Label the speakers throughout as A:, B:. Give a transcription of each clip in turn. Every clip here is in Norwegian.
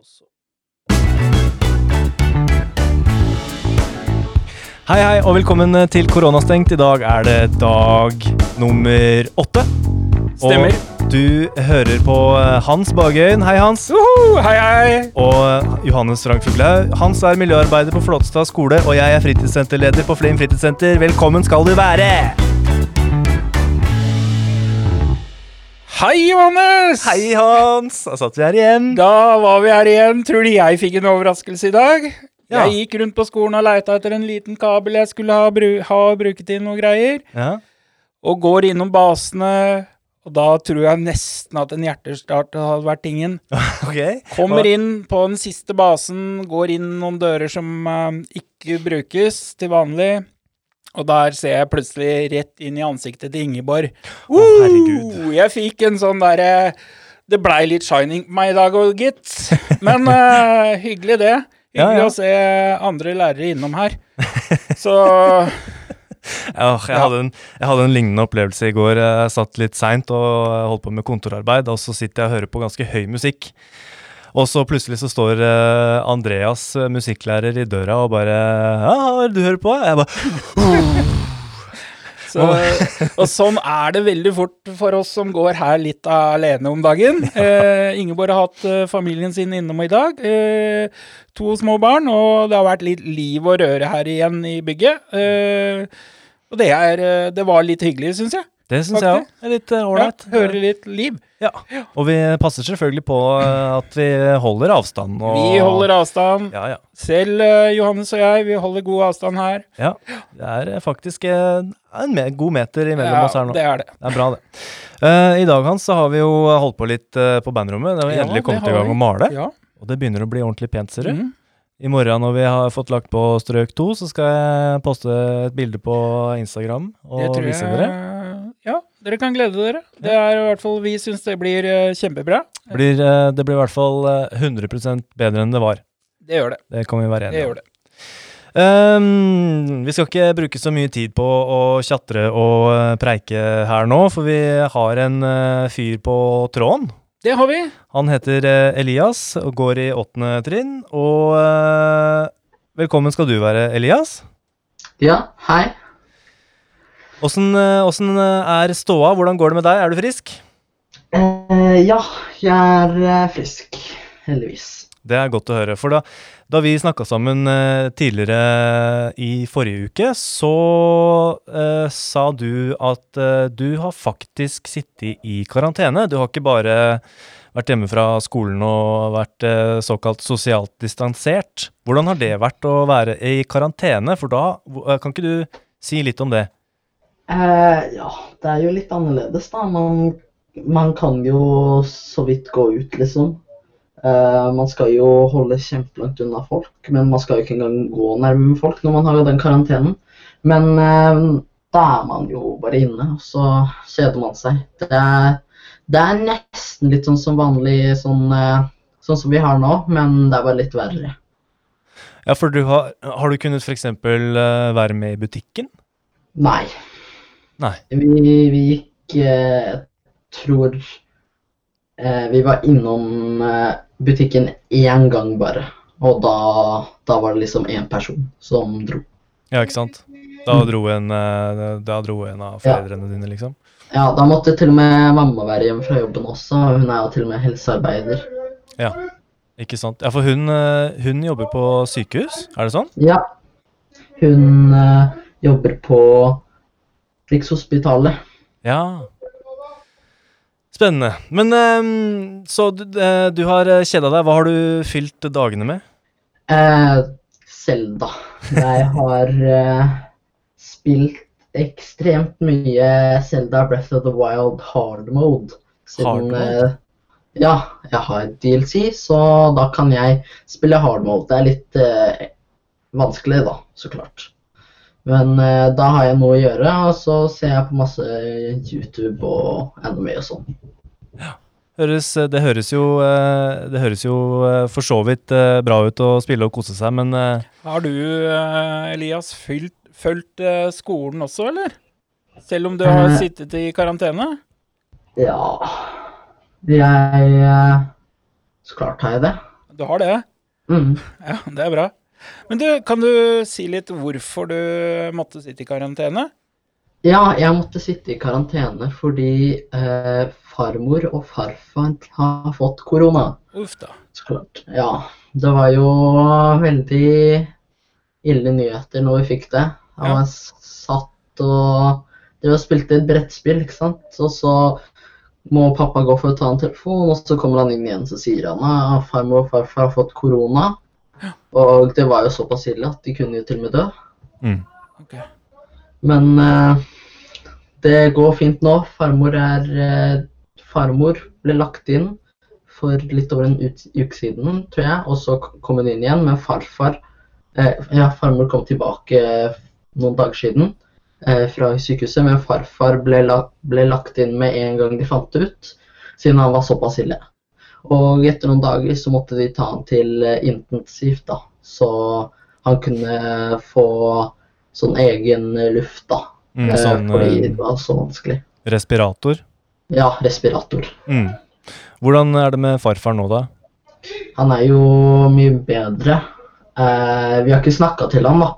A: Og så Hei, hei, og velkommen til Koronastengt. I dag er det dag nummer åtte.
B: Stemmer.
A: Og du hører på eh, Hans Bagøyen. Hei, Hans.
B: Uhu, hei, hei.
A: Og Johannes Frank Fuglehaug. Hans er miljøarbeider på Flåtstad skole, og jeg er fritidssenterleder på Flim fritidssenter. Velkommen skal du være!
B: Hei, Johannes.
A: Hei, Hans. Da satt vi her igjen.
B: Da var vi her igjen. Tror du jeg fikk en overraskelse i dag?
A: Ja.
B: Jeg gikk rundt på skolen og leita etter en liten kabel jeg skulle ha, bru ha bruket til noe greier,
A: Ja.
B: og går innom basene, og da tror jeg nesten at en hjertestart hadde vært tingen.
A: okay.
B: Kommer inn på den siste basen, går inn noen dører som uh, ikke brukes til vanlig. Og der ser jeg plutselig rett inn i ansiktet til Ingeborg.
A: Å, herregud.
B: Uh, jeg fikk en sånn derre Det blei litt shining på meg i dag òg, gitt. Men uh, hyggelig, det. Hyggelig
A: ja.
B: å se andre lærere innom her. Så
A: Oh, jeg,
B: Ja.
A: hadde en, jeg hadde en lignende opplevelse i går. Jeg satt litt seint og holdt på med kontorarbeid, og så sitter jeg og hører på ganske høy musikk. Og så plutselig så står uh, Andreas, eh, musikklærer, i døra og bare Ja, du hører på? Jeg bare
B: Så, og sånn er det veldig fort for oss som går her litt alene om dagen. Eh, Ingeborg har hatt eh, familien sin innom i dag. Eh, to små barn, og det har vært litt liv og røre her igjen i bygget. Eh, og det, er, det var litt hyggelig, syns jeg.
A: Det syns jeg òg er litt eh,
B: Ja, hører litt liv.
A: Ja. Og vi passer selvfølgelig på eh, at vi holder avstand. Og,
B: Vi holder avstand.
A: Ja, ja.
B: Selv eh, Johannes og jeg, vi holder god avstand her.
A: ja. Det er faktisk en me god meter imellom oss her nå.
B: det er det.
A: Det er bra, det. Uh, I dag Hans, så har vi jo holdt på litt uh, på bandrommet. Det har vi endelig kommet i gang å male.
B: Ja.
A: Og det begynner å bli ordentlig pent, ser du.
B: Mm.
A: I morgen når vi har fått lagt på strøk to, så skal jeg poste et bilde på Instagram og vise dere.
B: Dere kan glede dere. Det er i hvert fall Vi syns det blir eh, kjempebra.
A: Blir, eh, det blir i hvert fall eh, 100% bedre enn det var.
B: Det gjør det.
A: Det kan vi være enige om.
B: gjør det.
A: Ehm, vi skal ikke bruke så mye tid på å tjatre og eh, preike her nå, for vi har en eh, fyr på tråden.
B: Det har vi.
A: Han heter eh, Elias og går i åttende trinn. Og uh, velkommen skal du være, Elias.
C: Ja, hei.
A: Åssen eh, eh, er ståa? Hvordan går det med deg? Er du frisk?
C: Eh, ja, jeg er eh, frisk. Heldigvis.
A: Det er godt å høre. For da, da vi snakka sammen tidligere i forrige uke, så eh, sa du at eh, du har faktisk sittet i karantene. Du har ikke bare vært hjemme fra skolen og vært eh, såkalt sosialt distansert. Hvordan har det vært å være i karantene? For da Kan ikke du si litt om det?
C: Eh, ja, det er jo litt annerledes, da. Man, man kan jo så vidt gå ut, liksom. Eh, man skal jo holde kjempelangt unna folk, men man skal jo ikke engang gå nærme folk når man har den karantenen. Men eh, da er man jo bare inne, og så kjeder man seg. Det er, det er nesten litt sånn som vanlig, sånn, eh, sånn som vi har nå, men det er bare litt verre.
A: Ja, for du har, har du kunnet f.eks. Uh, være med i butikken?
C: Nei.
A: Nei.
C: Vi, vi gikk eh, Jeg tror eh, vi var innom eh, butikken én gang bare. Og da, da var det liksom én person som dro.
A: Ja, ikke sant? Da dro en, da dro en av foreldrene dine, liksom?
C: Ja, da måtte til og med mamma være hjemme fra jobben også. Hun er jo til og med helsearbeider.
A: Ja, ikke sant. Ja, for hun, hun jobber på sykehus, er det sånn?
C: Ja. Hun jobber på Rikshospitalet.
A: Ja. Spennende. Men um, så du, eh, du har kjeda deg. Hva har du fylt dagene med?
C: Eh. Jeg har eh, spilt ekstremt mye Zelda Breath of the Wild hard mode.
A: Hard mode?
C: eh, ja, jeg har DLC, så da kan jeg spille hard mode. Det er litt eh, vanskelig, da, så klart. Men eh, da har jeg noe å gjøre, og så ser jeg på masse YouTube og anime og sånn.
A: Høres, det høres jo, eh, det høres jo eh, for så vidt eh, bra ut å spille og kose seg, men eh,
B: Har du, eh, Elias, fylt, fulgt eh, skolen også, eller? Selv om du har
C: Eh.
B: sittet i karantene?
C: Ja Jeg eh, Så klart har jeg det.
B: Du har det?
C: Mm.
B: Ja, det er bra. Men du, kan du si litt hvorfor du måtte sitte i karantene?
C: Ja, jeg måtte sitte i karantene fordi eh, farmor og farfar har fått korona.
B: Uff da.
C: Så klart. Ja, det var jo veldig ille nyheter når vi fikk det. Jeg
B: Ja.
C: var satt og Det var spilt et brettspill, ikke sant. Og så må pappa gå for å ta en telefon, og så kommer han inn igjen så sier han at farmor og farfar har fått korona. Og det var jo såpass ille at de kunne jo til og med dø.
A: Mm.
B: Okay.
C: Men uh, det går fint nå. Farmor er uh, Farmor ble lagt inn for litt over en uke siden, tror jeg, og så kom hun inn igjen. Men farfar uh, Ja, farmor kom tilbake noen dager siden eh, fra sykehuset, men farfar ble, la, ble lagt inn med en gang de fant det ut, siden han var såpass ille. Og etter noen dager så måtte de ta han til eh, intensivt, da. Så han kunne få sånn egen luft, da.
A: Mm,
C: eh,
A: sånn
C: fordi
A: eh,
C: det var så vanskelig.
A: respirator.
C: Ja, respirator.
A: Mm. Hvordan er det med farfar nå, da?
C: Han er jo mye bedre. Eh, vi har ikke snakka til han, da.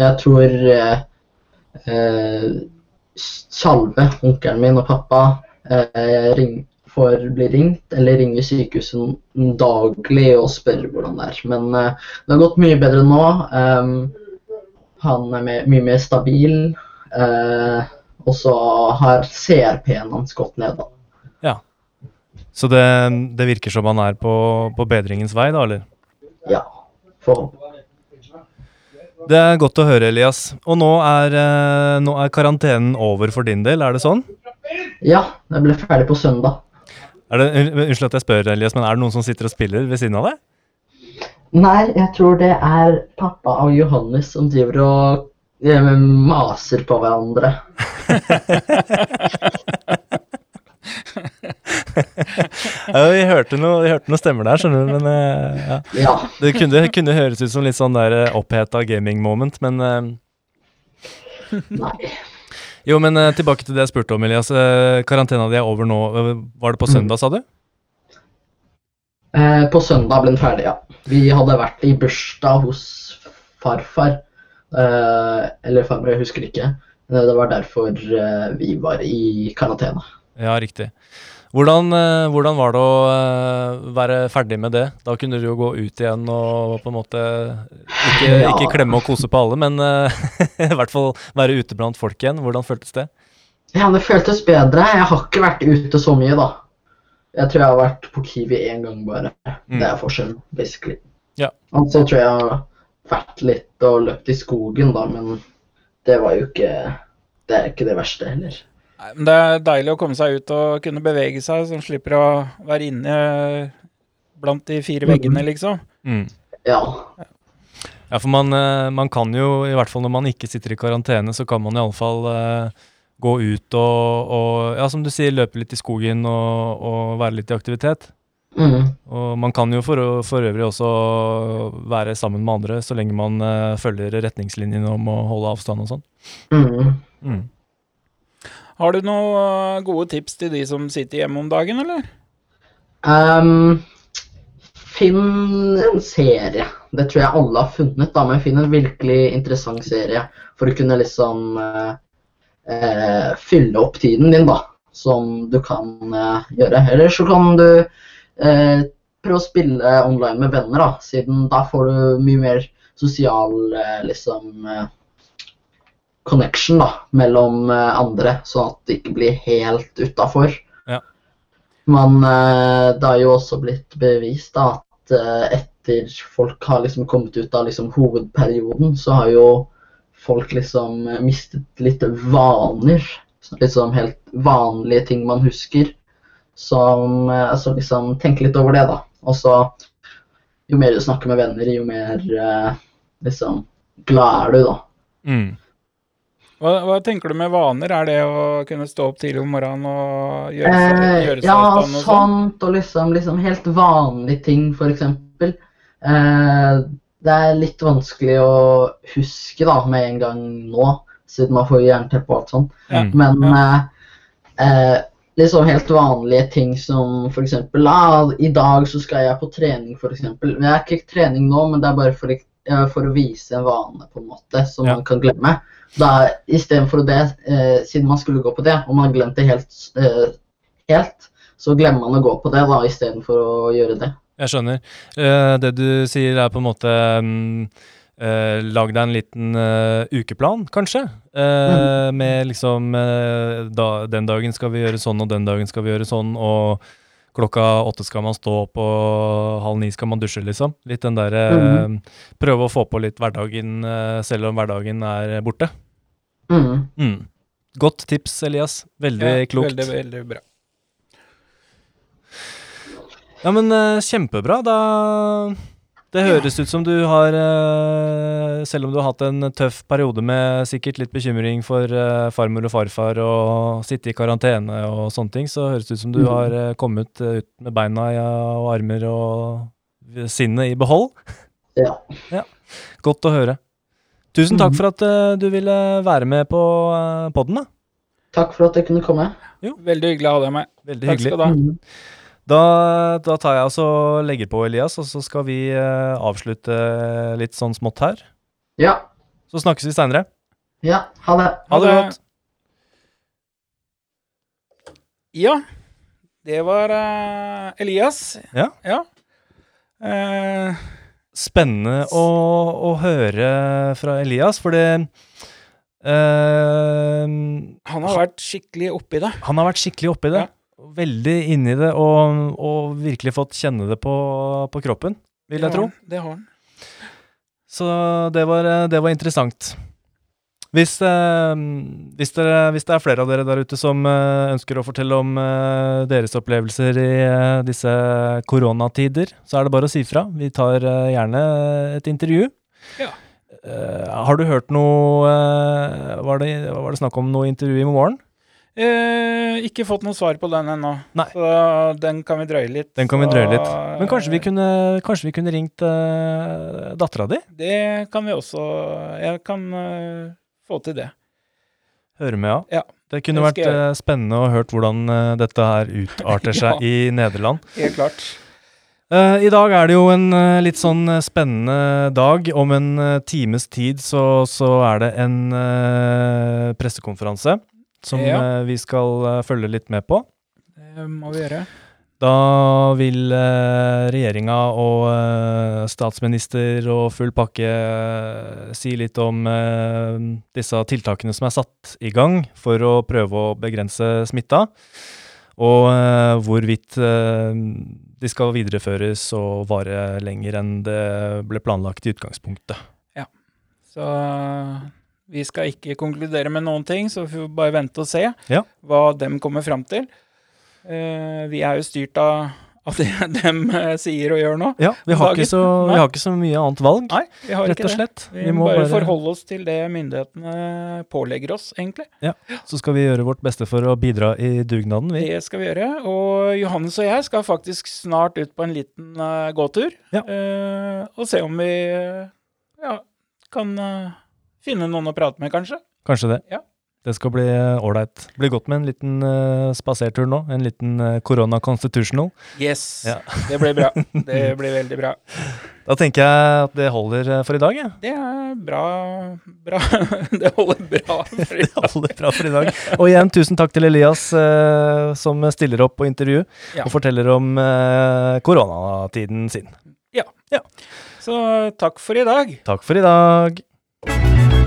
C: Jeg tror eh, eh, Tjalve, onkelen min og pappa, eh, ring, får bli ringt eller ringer sykehuset daglig og spør hvordan det er. Men uh, det har gått mye bedre nå. Um, han er med, mye mer stabil. Uh, og så har CRP-en hans gått ned, da.
A: Så det, det virker som han er på, på bedringens vei, da, eller?
C: Ja. For,
A: Det er godt å høre, Elias. Og nå er, eh, nå er karantenen over for din del, er det sånn?
C: ja, jeg ble ferdig på søndag.
A: Er det, unnskyld at jeg spør, Elias, men er det noen som sitter og spiller ved siden av deg?
C: Nei, jeg tror det er pappa og Johannes som driver og eh, maser på hverandre.
A: Ja, vi hørte noe, vi hørte noe stemmer der, skjønner du, men eh, ja.
C: Ja.
A: Det kunne, kunne høres ut som litt sånn der eh, oppheta gaming-moment, men eh,
C: Nei.
A: Jo, men eh, tilbake til det jeg spurte om, Elias. Uh, karantena di er over nå. Eh, Var det på søndag, sa du?
C: Eh, på søndag ble den ferdig, ja. Vi hadde vært i bursdag hos farfar. Eh, eller farmor, jeg husker ikke. Eh, Det var derfor eh, vi var i karantene.
A: Ja, riktig. Hvordan, eh, hvordan var det å eh, være ferdig med det? Da kunne du jo gå ut igjen og på en måte ikke,
C: Ja.
A: ikke klemme og kose på alle, men eh, i hvert fall være ute blant folk igjen. Hvordan føltes det?
C: Ja, det føltes bedre. Jeg har ikke vært ute så mye, da. Jeg tror jeg har vært på Kiwi én gang bare.
A: Mm.
C: Det er forskjellen, basically.
A: Ja.
C: Og så tror jeg jeg har vært litt og løpt i skogen, da, men det var jo ikke Det er ikke det verste heller.
B: Nei, men det er deilig å komme seg ut og kunne bevege seg, så man slipper å være inne blant de fire
C: Mhm.
B: veggene, liksom.
A: Mm.
C: Ja.
A: Ja, for man, eh, man kan jo, i hvert fall når man ikke sitter i karantene, så kan man iallfall uh, gå ut og, og, ja, som du sier, løpe litt i skogen og, og være litt i aktivitet.
C: Mm.
A: Og man kan jo for, for øvrig også være sammen med andre, så lenge man uh, følger retningslinjene om å holde avstand og sånn.
C: Mm.
A: Mm.
B: Har du noen øh, gode tips til de som sitter hjemme om dagen, eller?
C: Um, finn en serie. Det tror jeg alle har funnet, da, men finn en virkelig interessant serie for å kunne liksom uh, uh, fylle opp tiden din, da, som du kan uh, gjøre. Eller så kan du eh, prøve å spille online med venner, da, siden da får du mye mer sosial eh, liksom eh, connection da, mellom eh, andre, sånn at det ikke blir helt utafor. Men eh, det har jo også blitt bevist da, at eh, etter folk har liksom kommet ut av liksom, hovedperioden, så har jo folk liksom mistet litt vaner. Liksom helt vanlige ting man husker. Som, så liksom tenk litt over det, da. Og så jo mer du snakker med venner, jo mer liksom glad er du, da.
A: Mm.
B: Hva, hva tenker du med vaner? Er det å kunne stå opp tidlig om morgenen og gjøre seg,
C: Eh,
B: gjøre seg
C: ja,
B: i stand og sånn?
C: sånt, og liksom, liksom helt vanlige ting, eksempel. Eh, det er litt vanskelig å huske da, med en gang nå, siden man får jernteppe og alt sånt.
B: Ja.
A: Mm.
C: Men eh, eh, liksom helt vanlige ting som eksempel ah, I dag så skal jeg på trening, eksempel. Jeg er ikke trening nå, men det er bare for, for å vise en vane, på en måte, som
A: Ja.
C: man kan glemme. Da Istedenfor det, eh, siden man skulle gå på det, og man glemte helt, eh, helt, så glemmer man å gå på det da, istedenfor å gjøre det.
A: Jeg skjønner. Eh, det du sier er på en måte mm, eh, Lag deg en liten uh, ukeplan, kanskje. Eh, Med liksom eh, da, Den dagen skal vi gjøre sånn, og den dagen skal vi gjøre sånn, og klokka åtte skal man stå opp, og halv ni skal man dusje, liksom. Litt den derre Prøve å få på litt hverdagen, eh, selv om hverdagen er borte.
C: Mm.
A: Mm. Godt tips, Elias. Veldig
B: Ja,
A: klokt.
B: Veldig, veldig bra.
A: Ja, men eh, kjempebra. Da Det høres ut som du har eh, Selv om du har hatt en tøff periode med sikkert litt bekymring for eh, farmor og farfar og sitte i karantene og sånne ting, så høres det ut som du
C: Mhm.
A: har eh, kommet ut med beina og armer og sinnet i behold.
C: Ja. ja.
A: Godt å høre. Tusen takk
C: Mhm.
A: for at du ville være med på podden. Da.
C: Takk for at jeg kunne komme. Jo.
B: Veldig hyggelig å ha deg med.
A: Veldig
B: Takk
A: hyggelig.
B: skal du ha.
A: Da, da tar jeg altså legger på Elias, og så skal vi eh, avslutte litt sånn smått her.
C: Ja.
A: Så snakkes vi seinere.
C: Ja. Ha det.
A: Ha det godt.
B: Ja, det var uh, Elias.
A: Ja.
B: Ja. Uh,
A: Spennende å, å høre fra Elias, for det eh,
B: han har vært skikkelig oppi det.
A: Han har vært skikkelig oppi det. Veldig inni det, og, og virkelig fått kjenne det på, på kroppen, vil jeg tro.
B: Det har han.
A: Så det var, det var interessant. Hvis, eh, hvis, dere, hvis det er flere av dere der ute som eh, ønsker å fortelle om eh, deres opplevelser i eh, disse koronatider, så er det bare å si fra. Vi tar eh, gjerne et intervju.
B: Ja.
A: Eh, har du hørt noe var, det, var det snakk om noe intervju i morgen?
B: Eh, ikke fått noe svar på den ennå,
A: Nei.
B: så den kan vi drøye litt.
A: Den kan vi drøye litt. Men kanskje vi
B: eh,
A: kunne, kanskje vi kunne ringt uh, dattera di?
B: Det kan vi også Jeg kan uh, få til det.
A: Høre med, ja.
B: Ja,
A: Det kunne vært eh, spennende å hørt hvordan uh, dette her utarter seg
B: Ja.
A: i Nederland.
B: Helt klart.
A: I dag er det jo en litt sånn spennende dag. Om en times tid så, så er det en pressekonferanse som
B: Ja.
A: eh, vi skal eh, følge litt med på.
B: Det må vi gjøre.
A: Da vil uh, regjeringa og eh, statsminister og full pakke eh, si litt om eh, disse tiltakene som er satt i gang for å prøve å begrense smitta, og eh, hvorvidt eh, de skal videreføres og vare lenger enn det ble planlagt i utgangspunktet.
B: Ja, Så vi skal ikke konkludere med noen ting, så vi får bare vente og se
A: Ja.
B: hva dem kommer fram til. Uh, vi er jo styrt av, av det dem eh, sier og gjør nå.
A: Ja, vi har, ikke så, vi har ikke så mye annet valg,
B: Nei, vi har
A: rett
B: ikke
A: og slett.
B: Vi, må bare, forholde oss til det myndighetene pålegger oss, egentlig.
A: Ja, Så skal vi gjøre vårt beste for å bidra i dugnaden, vi.
B: Det skal vi gjøre. Og Johannes og jeg skal faktisk snart ut på en liten uh, gåtur.
A: Ja.
B: og se om vi ja, kan finne noen å prate med, kanskje.
A: Kanskje det.
B: Ja.
A: Det skal bli ålreit. Blir godt med en liten uh, spasertur nå. En liten uh, korona constitutional.
B: Yes,
A: Ja.
B: det blir bra. Det blir veldig bra.
A: Da tenker jeg at det holder eh, for i dag. jeg.
B: Det er bra, bra. Det holder bra. for i dag.
A: Det holder bra for i dag. Og igjen, tusen takk til Elias uh, som stiller opp på intervju
B: Ja.
A: og forteller om eh, koronatiden sin. Ja. ja.
B: Så takk for i dag.
A: Takk for i dag. Thank you.